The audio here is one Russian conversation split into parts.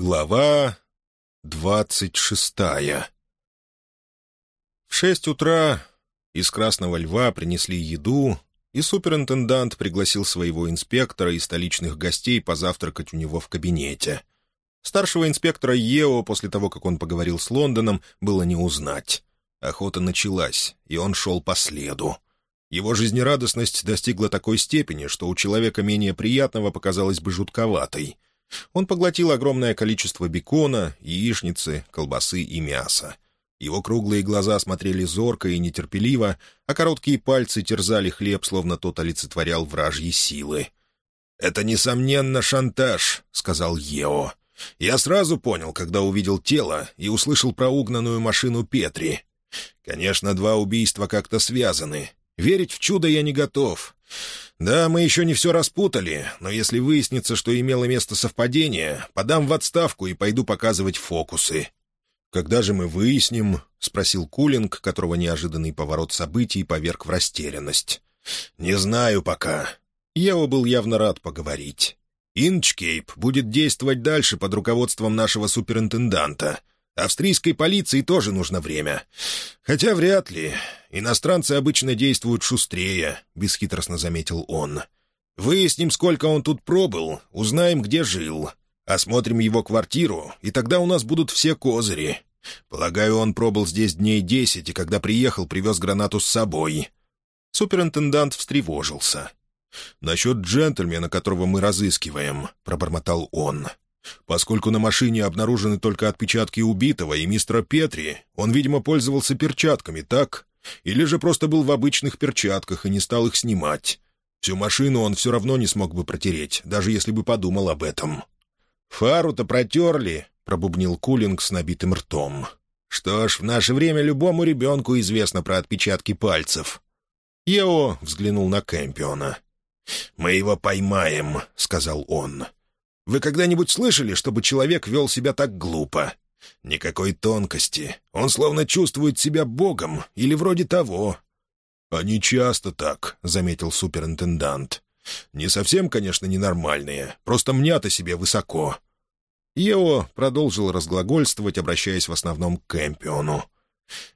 Глава двадцать шестая В шесть утра из «Красного льва» принесли еду, и суперинтендант пригласил своего инспектора и столичных гостей позавтракать у него в кабинете. Старшего инспектора Ео, после того, как он поговорил с Лондоном, было не узнать. Охота началась, и он шел по следу. Его жизнерадостность достигла такой степени, что у человека менее приятного показалось бы жутковатой — он поглотил огромное количество бекона, яичницы, колбасы и мяса. Его круглые глаза смотрели зорко и нетерпеливо, а короткие пальцы терзали хлеб, словно тот олицетворял вражьи силы. «Это, несомненно, шантаж», — сказал Ео. «Я сразу понял, когда увидел тело и услышал про угнанную машину Петри. Конечно, два убийства как-то связаны. Верить в чудо я не готов. «Да, мы еще не все распутали, но если выяснится, что имело место совпадение, подам в отставку и пойду показывать фокусы». «Когда же мы выясним?» — спросил Кулинг, которого неожиданный поворот событий поверг в растерянность. «Не знаю пока». Ео был явно рад поговорить. «Инчкейп будет действовать дальше под руководством нашего суперинтенданта. Австрийской полиции тоже нужно время. Хотя вряд ли. Иностранцы обычно действуют шустрее», — бесхитростно заметил он. «Выясним, сколько он тут пробыл, узнаем, где жил. Осмотрим его квартиру, и тогда у нас будут все козыри. Полагаю, он пробыл здесь дней десять, и когда приехал, привез гранату с собой». Суперинтендант встревожился. «Насчет джентльмена, которого мы разыскиваем», — пробормотал он. Поскольку на машине обнаружены только отпечатки убитого и мистера Петри, он, видимо, пользовался перчатками, так? Или же просто был в обычных перчатках и не стал их снимать. Всю машину он все равно не смог бы протереть, даже если бы подумал об этом. «Фару-то протерли», — пробубнил Кулинг с набитым ртом. «Что ж, в наше время любому ребенку известно про отпечатки пальцев». Ео взглянул на Кэмпиона. «Мы его поймаем», — сказал он. Вы когда-нибудь слышали, чтобы человек вел себя так глупо? Никакой тонкости. Он словно чувствует себя богом или вроде того». «Они часто так», — заметил суперинтендант. «Не совсем, конечно, ненормальные. Просто мнят себе высоко». Ео продолжил разглагольствовать, обращаясь в основном к Кэмпиону.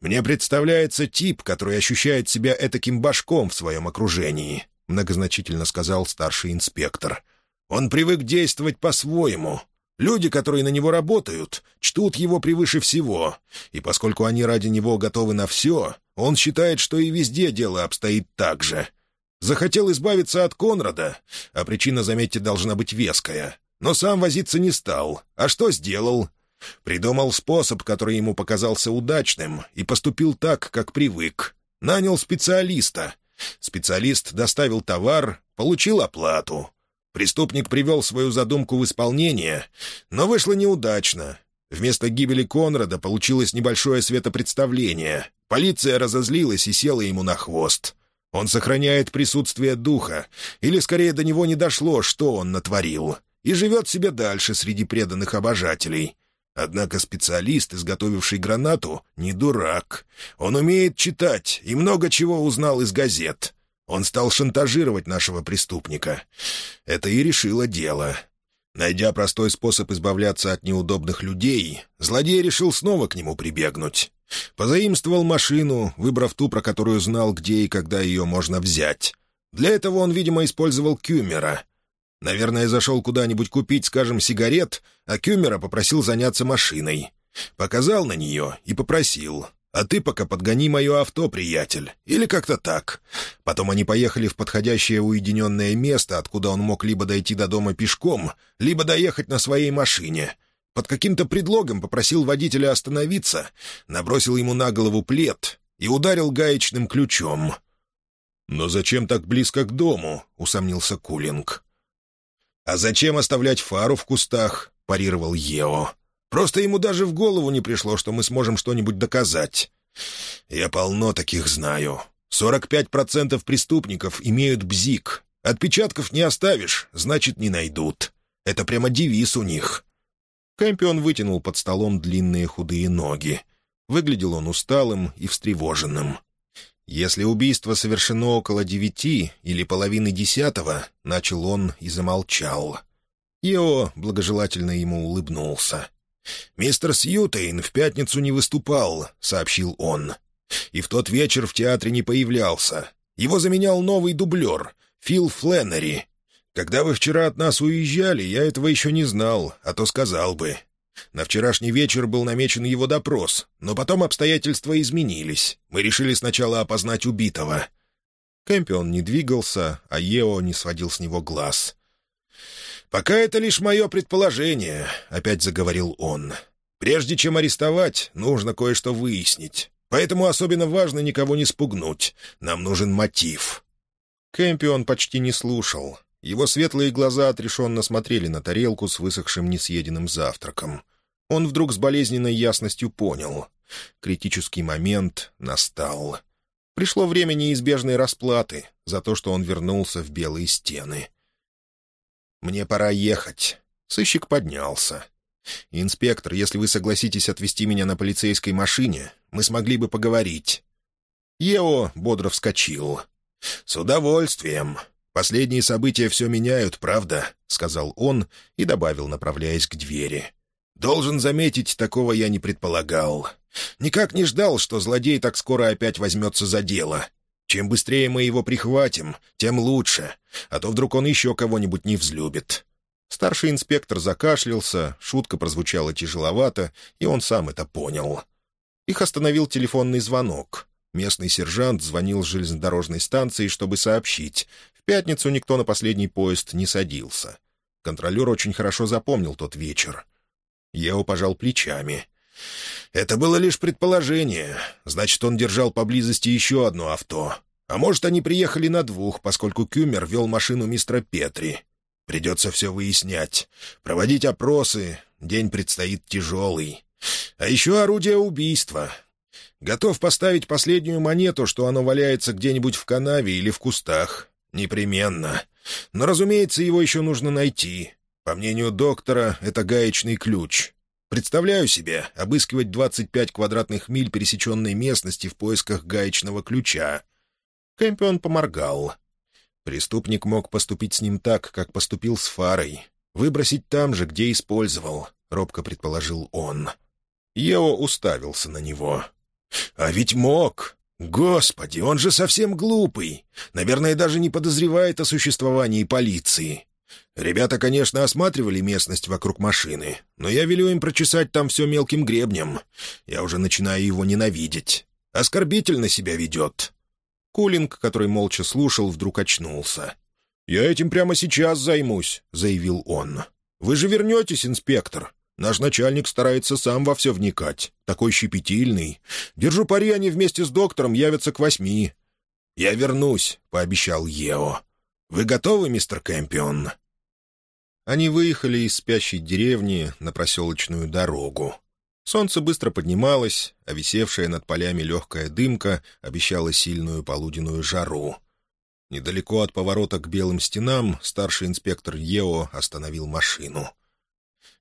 «Мне представляется тип, который ощущает себя этаким башком в своем окружении», — многозначительно сказал старший инспектор. Он привык действовать по-своему. Люди, которые на него работают, чтут его превыше всего, и поскольку они ради него готовы на все, он считает, что и везде дело обстоит так же. Захотел избавиться от Конрада, а причина, заметьте, должна быть веская. Но сам возиться не стал. А что сделал? Придумал способ, который ему показался удачным, и поступил так, как привык. Нанял специалиста. Специалист доставил товар, получил оплату. Преступник привел свою задумку в исполнение, но вышло неудачно. Вместо гибели Конрада получилось небольшое светопредставление. Полиция разозлилась и села ему на хвост. Он сохраняет присутствие духа, или скорее до него не дошло, что он натворил, и живет себе дальше среди преданных обожателей. Однако специалист, изготовивший гранату, не дурак. Он умеет читать и много чего узнал из газет. Он стал шантажировать нашего преступника. Это и решило дело. Найдя простой способ избавляться от неудобных людей, злодей решил снова к нему прибегнуть. Позаимствовал машину, выбрав ту, про которую знал, где и когда ее можно взять. Для этого он, видимо, использовал Кюмера. Наверное, зашел куда-нибудь купить, скажем, сигарет, а Кюмера попросил заняться машиной. Показал на нее и попросил. А ты пока подгони мое авто, приятель. Или как-то так. Потом они поехали в подходящее уединенное место, откуда он мог либо дойти до дома пешком, либо доехать на своей машине. Под каким-то предлогом попросил водителя остановиться, набросил ему на голову плед и ударил гаечным ключом. «Но зачем так близко к дому?» — усомнился Кулинг. «А зачем оставлять фару в кустах?» — парировал Ео. Просто ему даже в голову не пришло, что мы сможем что-нибудь доказать. Я полно таких знаю. 45% преступников имеют бзик. Отпечатков не оставишь, значит, не найдут. Это прямо девиз у них. Кэмпион вытянул под столом длинные худые ноги. Выглядел он усталым и встревоженным. «Если убийство совершено около девяти или половины десятого», — начал он и замолчал. Ио благожелательно ему улыбнулся. «Мистер Сьютейн в пятницу не выступал», — сообщил он. «И в тот вечер в театре не появлялся. Его заменял новый дублер, Фил Фленнери. Когда вы вчера от нас уезжали, я этого еще не знал, а то сказал бы. На вчерашний вечер был намечен его допрос, но потом обстоятельства изменились. Мы решили сначала опознать убитого». Кэмпион не двигался, а Ео не сводил с него глаз. «Пока это лишь мое предположение», — опять заговорил он. «Прежде чем арестовать, нужно кое-что выяснить. Поэтому особенно важно никого не спугнуть. Нам нужен мотив». Кэмпион почти не слушал. Его светлые глаза отрешенно смотрели на тарелку с высохшим несъеденным завтраком. Он вдруг с болезненной ясностью понял. Критический момент настал. Пришло время неизбежной расплаты за то, что он вернулся в белые стены. «Мне пора ехать». Сыщик поднялся. «Инспектор, если вы согласитесь отвезти меня на полицейской машине, мы смогли бы поговорить». Ео бодро вскочил. «С удовольствием. Последние события все меняют, правда?» — сказал он и добавил, направляясь к двери. «Должен заметить, такого я не предполагал. Никак не ждал, что злодей так скоро опять возьмется за дело. Чем быстрее мы его прихватим, тем лучше, а то вдруг он еще кого-нибудь не взлюбит». Старший инспектор закашлялся, шутка прозвучала тяжеловато, и он сам это понял. Их остановил телефонный звонок. Местный сержант звонил с железнодорожной станции, чтобы сообщить. В пятницу никто на последний поезд не садился. Контролер очень хорошо запомнил тот вечер. Ео пожал плечами. Это было лишь предположение. Значит, он держал поблизости еще одно авто. А может, они приехали на двух, поскольку Кюмер вел машину мистера Петри. Придется все выяснять. Проводить опросы. День предстоит тяжелый. А еще орудие убийства. Готов поставить последнюю монету, что оно валяется где-нибудь в канаве или в кустах. Непременно. Но, разумеется, его еще нужно найти. По мнению доктора, это гаечный ключ. Представляю себе обыскивать 25 квадратных миль пересеченной местности в поисках гаечного ключа. Кэмпион поморгал. Преступник мог поступить с ним так, как поступил с фарой. Выбросить там же, где использовал, — робко предположил он. Ео уставился на него. «А ведь мог! Господи, он же совсем глупый! Наверное, даже не подозревает о существовании полиции. Ребята, конечно, осматривали местность вокруг машины, но я велю им прочесать там все мелким гребнем. Я уже начинаю его ненавидеть. Оскорбительно себя ведет». Кулинг, который молча слушал, вдруг очнулся. «Я этим прямо сейчас займусь», — заявил он. «Вы же вернетесь, инспектор. Наш начальник старается сам во все вникать. Такой щепетильный. Держу пари, они вместе с доктором явятся к восьми». «Я вернусь», — пообещал Ео. «Вы готовы, мистер Кэмпион?» Они выехали из спящей деревни на проселочную дорогу. Солнце быстро поднималось, а висевшая над полями легкая дымка обещала сильную полуденную жару. Недалеко от поворота к белым стенам старший инспектор Ео остановил машину.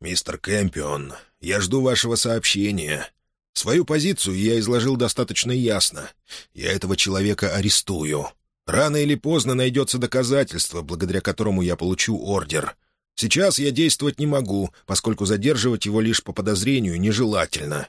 «Мистер Кэмпион, я жду вашего сообщения. Свою позицию я изложил достаточно ясно. Я этого человека арестую. Рано или поздно найдется доказательство, благодаря которому я получу ордер. Сейчас я действовать не могу, поскольку задерживать его лишь по подозрению нежелательно.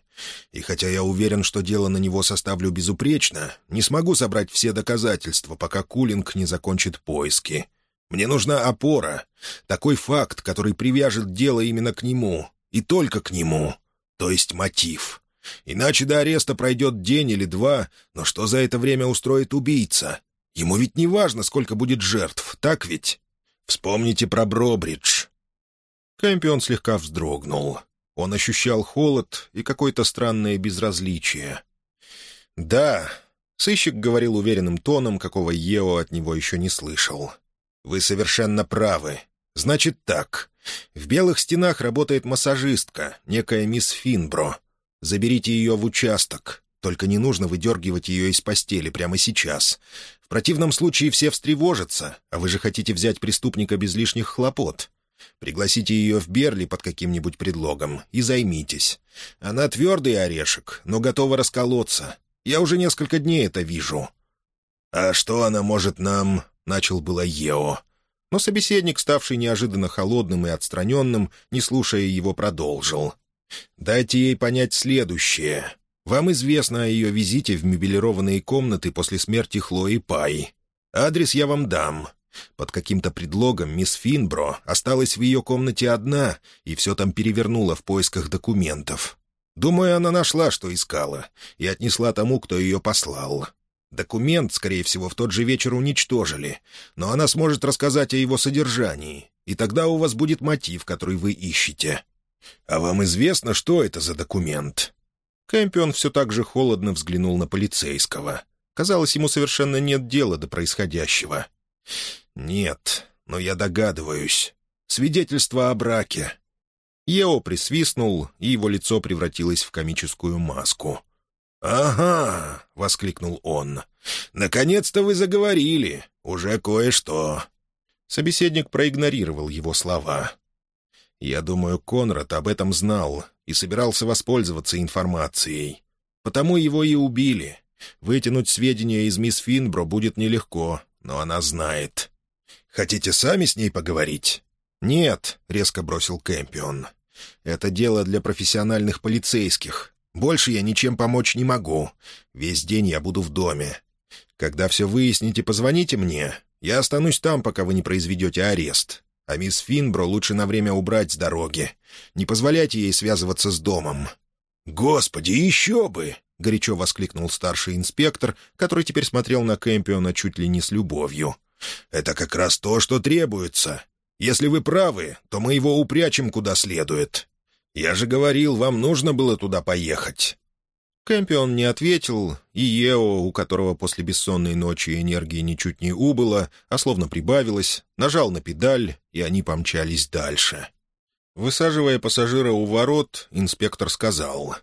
И хотя я уверен, что дело на него составлю безупречно, не смогу собрать все доказательства, пока Кулинг не закончит поиски. Мне нужна опора, такой факт, который привяжет дело именно к нему, и только к нему, то есть мотив. Иначе до ареста пройдет день или два, но что за это время устроит убийца? Ему ведь не важно, сколько будет жертв, так ведь? Вспомните про Бробридж». Кэмпион слегка вздрогнул. Он ощущал холод и какое-то странное безразличие. «Да», — сыщик говорил уверенным тоном, какого Ео от него еще не слышал. «Вы совершенно правы. Значит так. В белых стенах работает массажистка, некая мисс Финбро. Заберите ее в участок. Только не нужно выдергивать ее из постели прямо сейчас. В противном случае все встревожатся, а вы же хотите взять преступника без лишних хлопот. Пригласите ее в Берли под каким-нибудь предлогом и займитесь. Она твердый орешек, но готова расколоться. Я уже несколько дней это вижу». «А что она может нам...» — начал было Ео. Но собеседник, ставший неожиданно холодным и отстраненным, не слушая его, продолжил. «Дайте ей понять следующее. Вам известно о ее визите в мебелированные комнаты после смерти Хлои Пай. Адрес я вам дам. Под каким-то предлогом мисс Финбро осталась в ее комнате одна и все там перевернула в поисках документов. Думаю, она нашла, что искала, и отнесла тому, кто ее послал. Документ, скорее всего, в тот же вечер уничтожили, но она сможет рассказать о его содержании, и тогда у вас будет мотив, который вы ищете. А вам известно, что это за документ?» Кэмпион все так же холодно взглянул на полицейского. Казалось, ему совершенно нет дела до происходящего. «Нет, но я догадываюсь. Свидетельство о браке». Ео присвистнул, и его лицо превратилось в комическую маску. «Ага!» — воскликнул он. «Наконец-то вы заговорили. Уже кое-что». Собеседник проигнорировал его слова. «Я думаю, Конрад об этом знал и собирался воспользоваться информацией. Потому его и убили. Вытянуть сведения из мисс Финбро будет нелегко, но она знает. Хотите сами с ней поговорить?» «Нет», — резко бросил Кэмпион. «Это дело для профессиональных полицейских. Больше я ничем помочь не могу. Весь день я буду в доме. Когда все выясните, позвоните мне. Я останусь там, пока вы не произведете арест. А мисс Финбро лучше на время убрать с дороги. Не позволяйте ей связываться с домом». «Господи, еще бы!» — горячо воскликнул старший инспектор, который теперь смотрел на Кэмпиона чуть ли не с любовью. «Это как раз то, что требуется. Если вы правы, то мы его упрячем куда следует. Я же говорил, вам нужно было туда поехать». Кэмпион не ответил, и Ео, у которого после бессонной ночи энергии ничуть не убыло, а словно прибавилось, нажал на педаль, и они помчались дальше. Высаживая пассажира у ворот, инспектор сказал,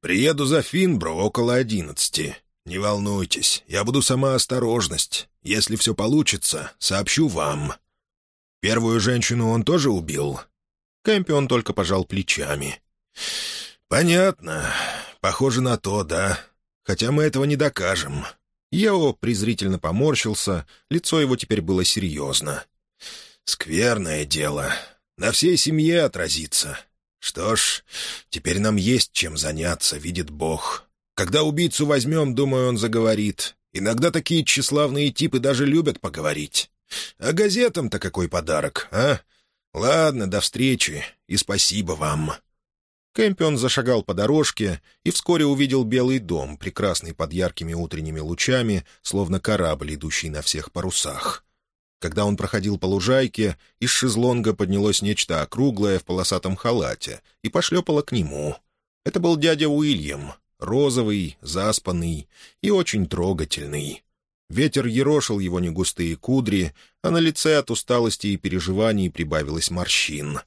«Приеду за Финбро около одиннадцати. Не волнуйтесь, я буду сама осторожность. Если все получится, сообщу вам». «Первую женщину он тоже убил?» Кэмпион только пожал плечами. «Понятно. Похоже на то, да. Хотя мы этого не докажем». Ео презрительно поморщился, лицо его теперь было серьезно. «Скверное дело. На всей семье отразится. Что ж, теперь нам есть чем заняться, видит Бог. Когда убийцу возьмем, думаю, он заговорит. Иногда такие тщеславные типы даже любят поговорить. А газетам-то какой подарок, а? Ладно, до встречи и спасибо вам». Кэмпион зашагал по дорожке и вскоре увидел Белый дом, прекрасный под яркими утренними лучами, словно корабль, идущий на всех парусах. Когда он проходил по лужайке, из шезлонга поднялось нечто округлое в полосатом халате и пошлепало к нему. Это был дядя Уильям, розовый, заспанный и очень трогательный. Ветер ерошил его негустые кудри, а на лице от усталости и переживаний прибавилось морщин.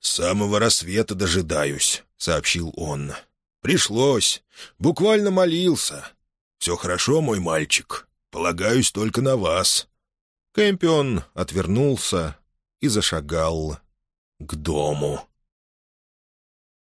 «С самого рассвета дожидаюсь», — сообщил он. «Пришлось. Буквально молился. Все хорошо, мой мальчик. Полагаюсь только на вас». Кэмпион отвернулся и зашагал к дому.